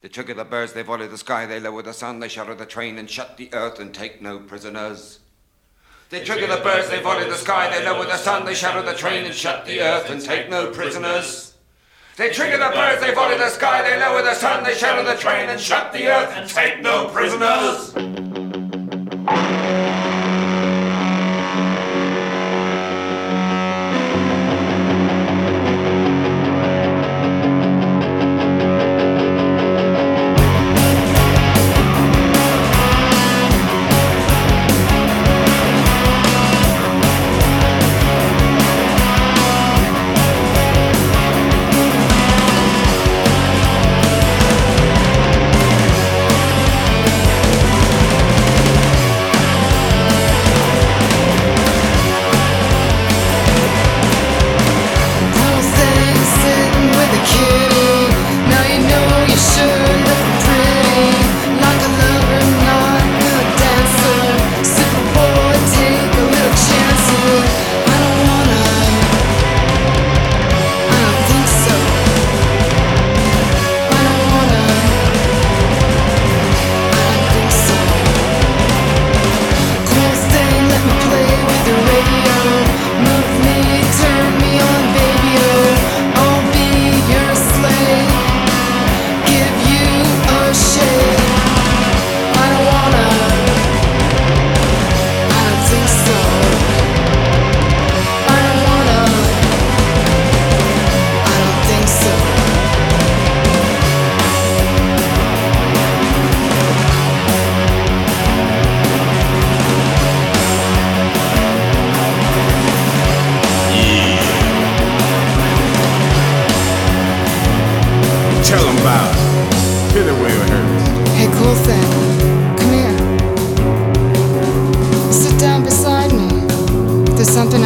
They trigger the birds, they volley the sky, they lower the sun, they shatter the train and shut the earth and take no prisoners. They trigger the birds, they volley the sky, they lower the sun, they shatter the train and shut the earth and take no prisoners. They trigger the birds, they volley the sky, they lower the sun, they shatter the train and shut the earth and take no prisoners.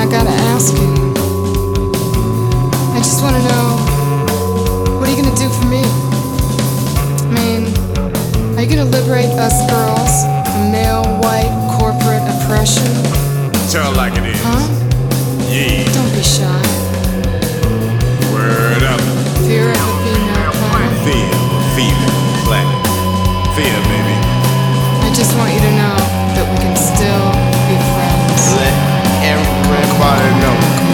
I gotta ask you. I just wanna know what are you gonna do for me? I mean, are you gonna liberate us girls from male white corporate oppression? Tell like it is. Huh? Yeah. Don't be shy. Word up. Fear of the female planet. Fear, fever, planet. Fear, baby. I just want you to know that we can still be everybody know.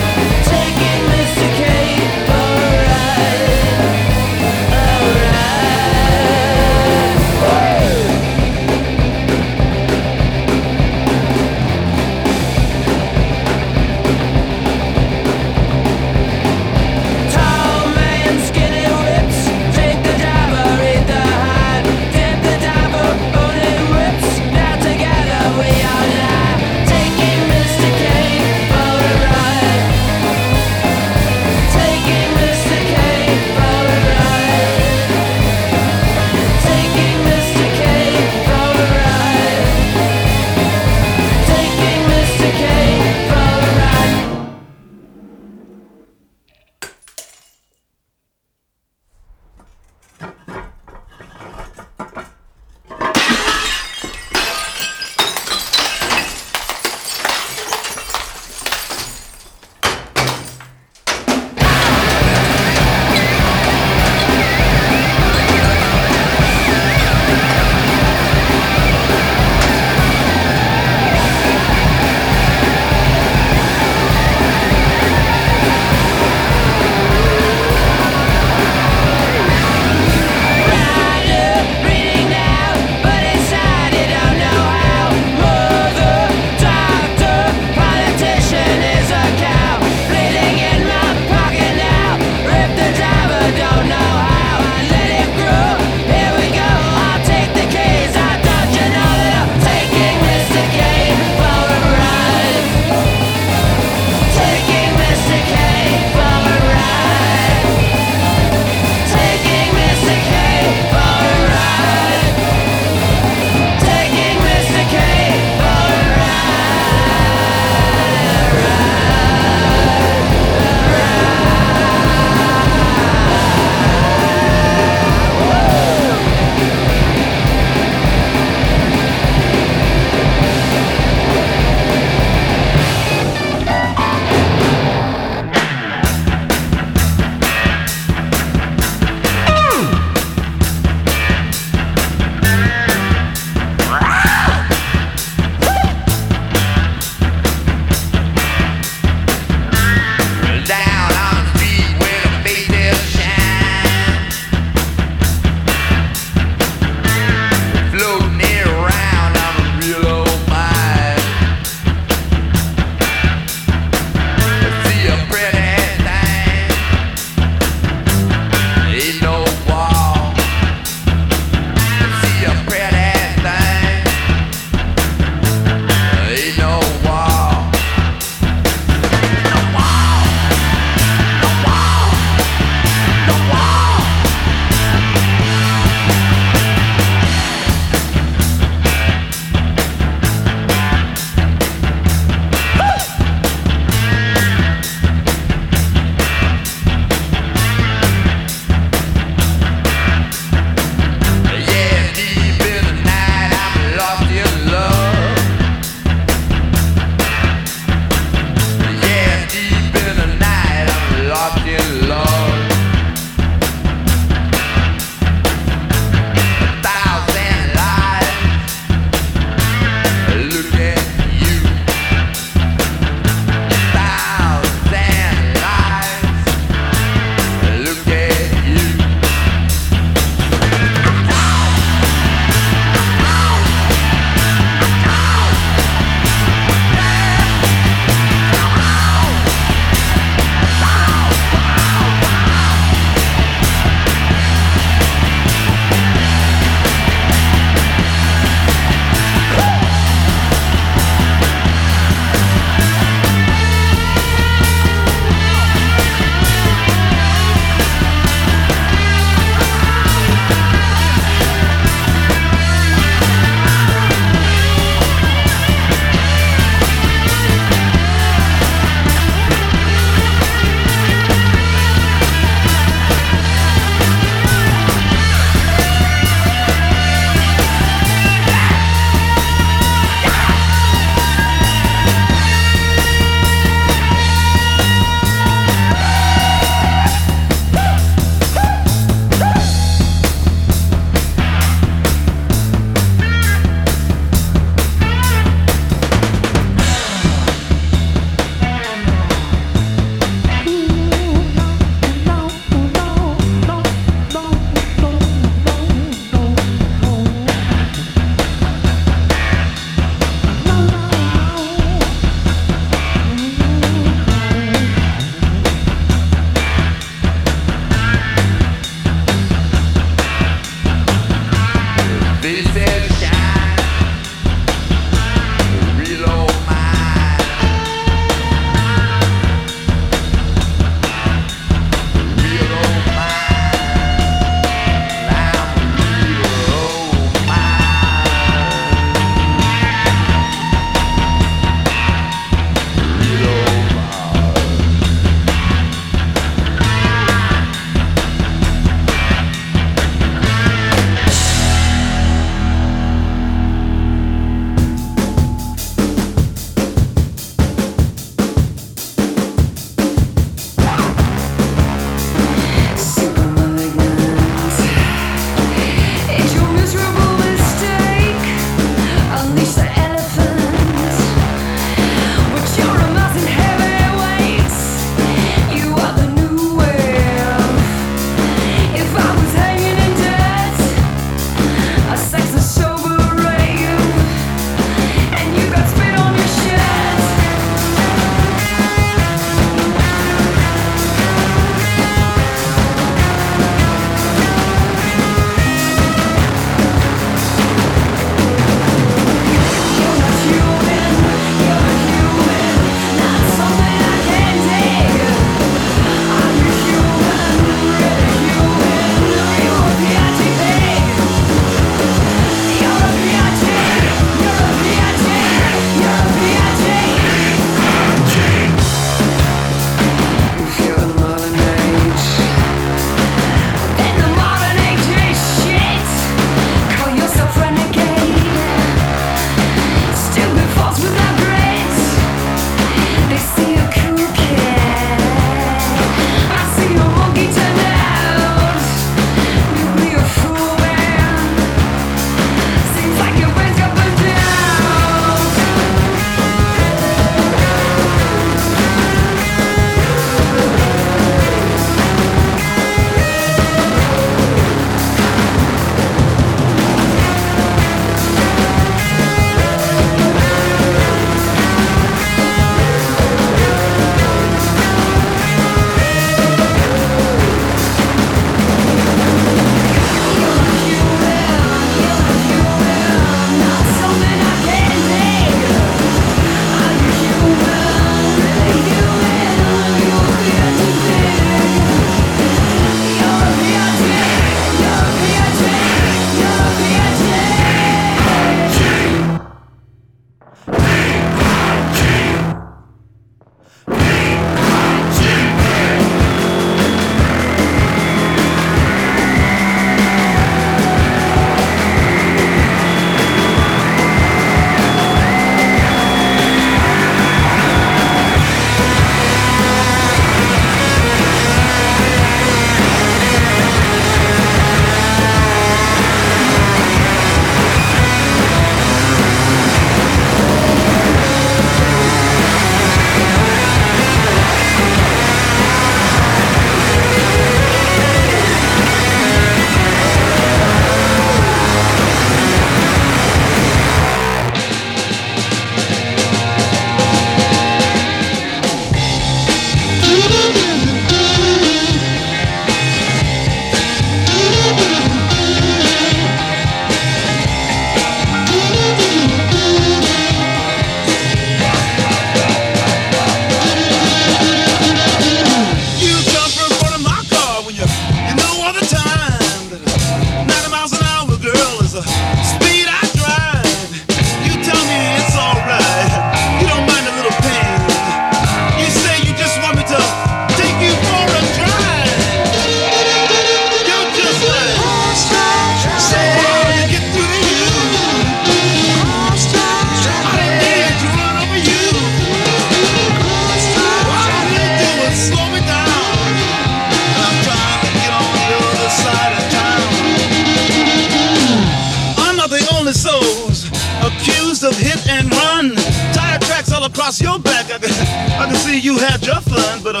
you had your fun, but uh,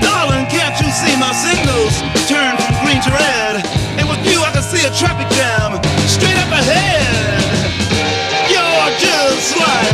darling, can't you see my signals turn from green to red? And with you, I can see a traffic jam straight up ahead. You're just like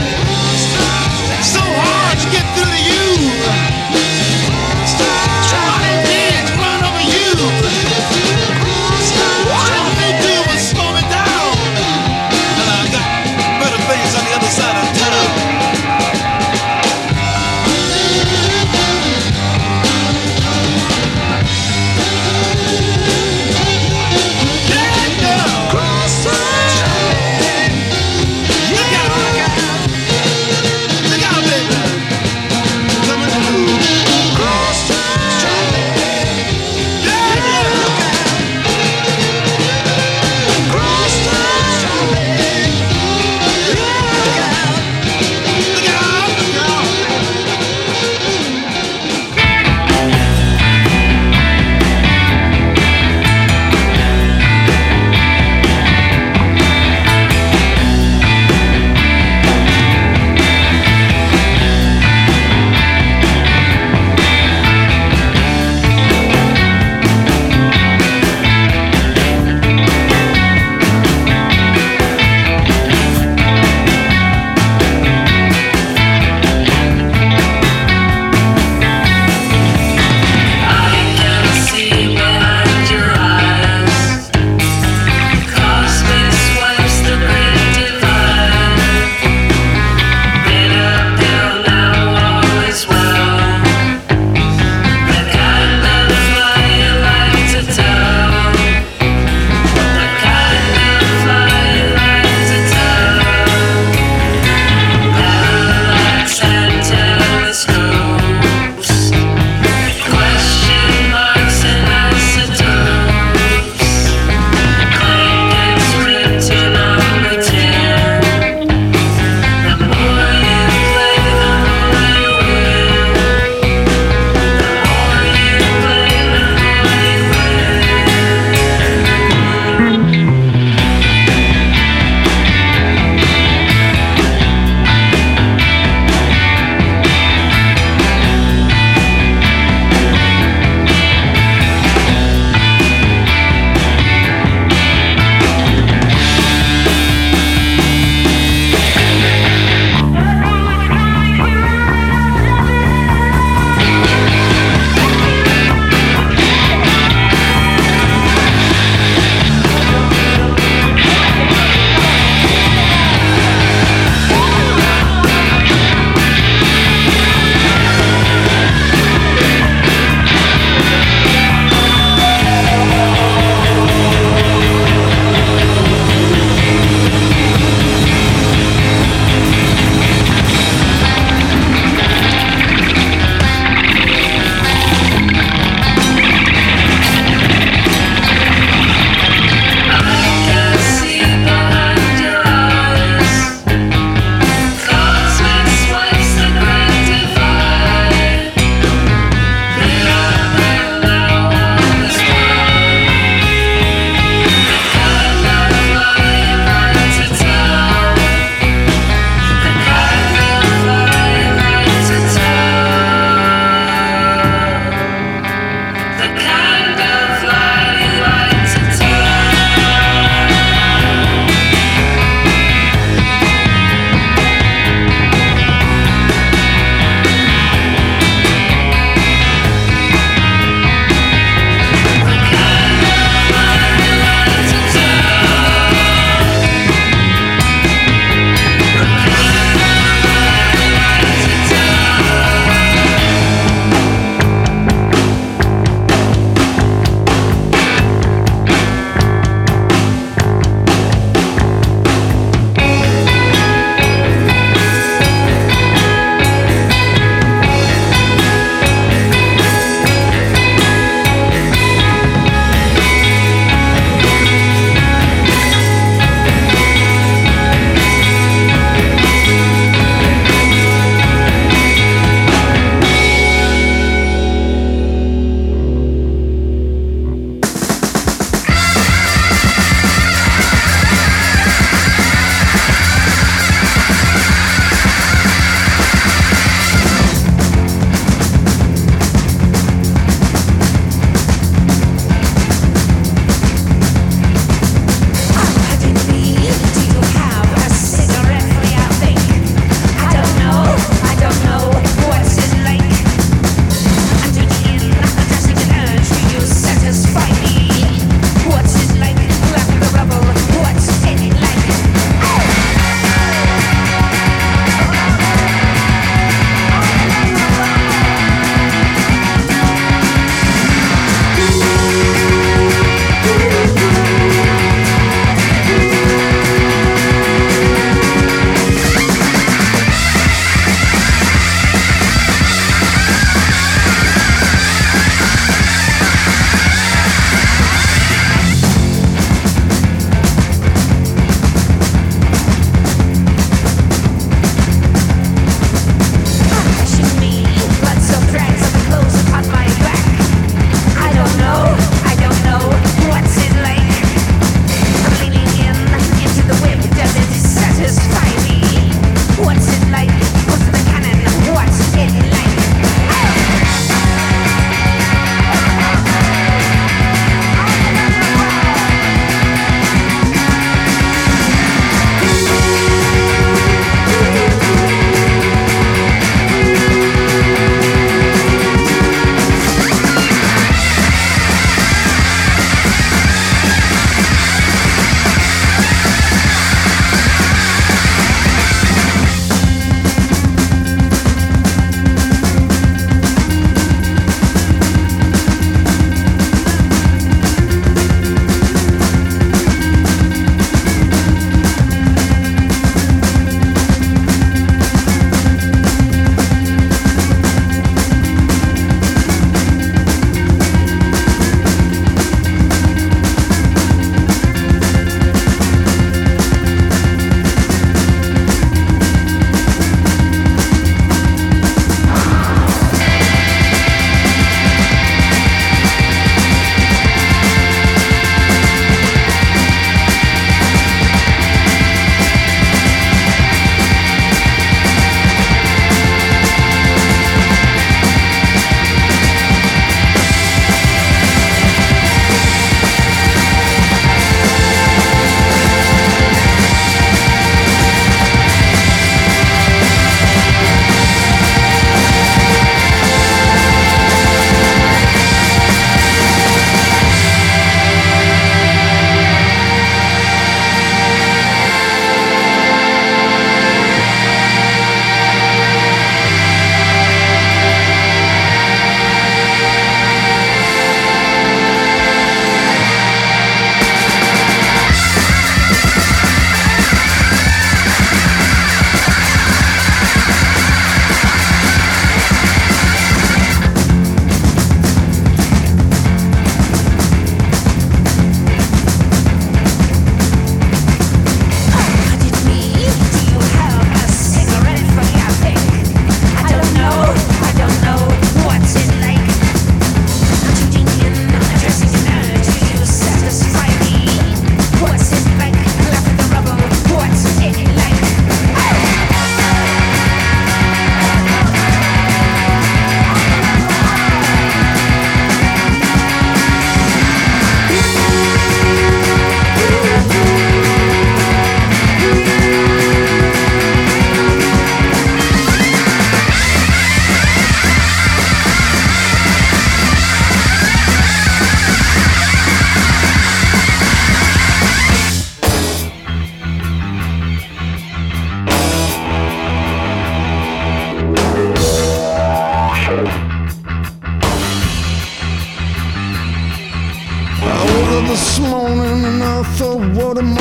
thought, what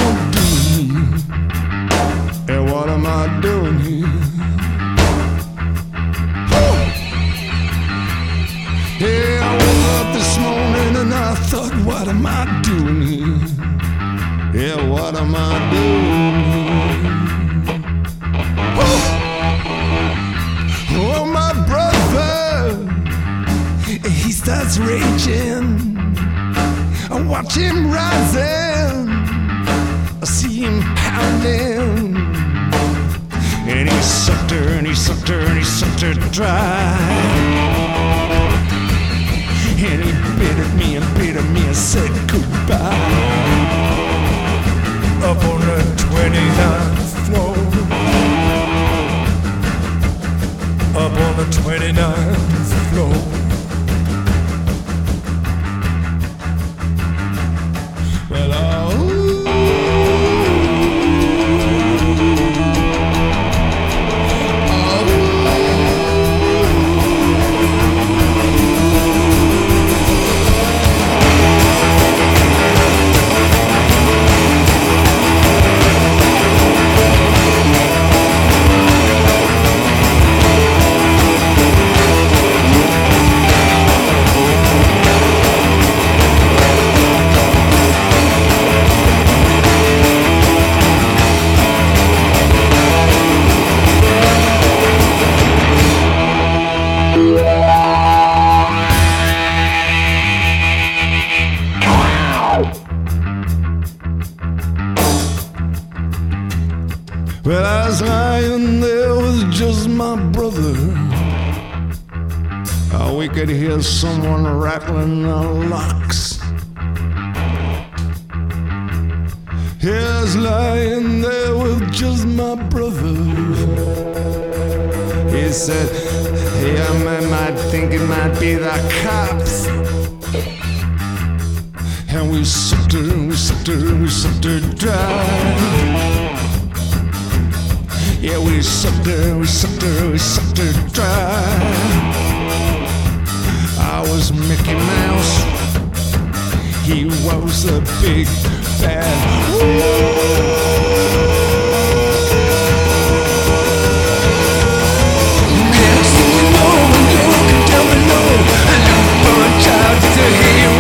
goodbye. Up on the 29th floor. Up on the 29th floor. Well, I was lying there with just my brother. We could hear someone rattling the locks. He was lying there with just my brother. He said, Yeah, man, might think it might be the cops. And we sucked her, we sucked her, we sucked her dry. Yeah, we sucked her, we sucked her, we sucked her dry. I was Mickey Mouse. He was a big bad. Next thing you know, you can tell me no. A child is a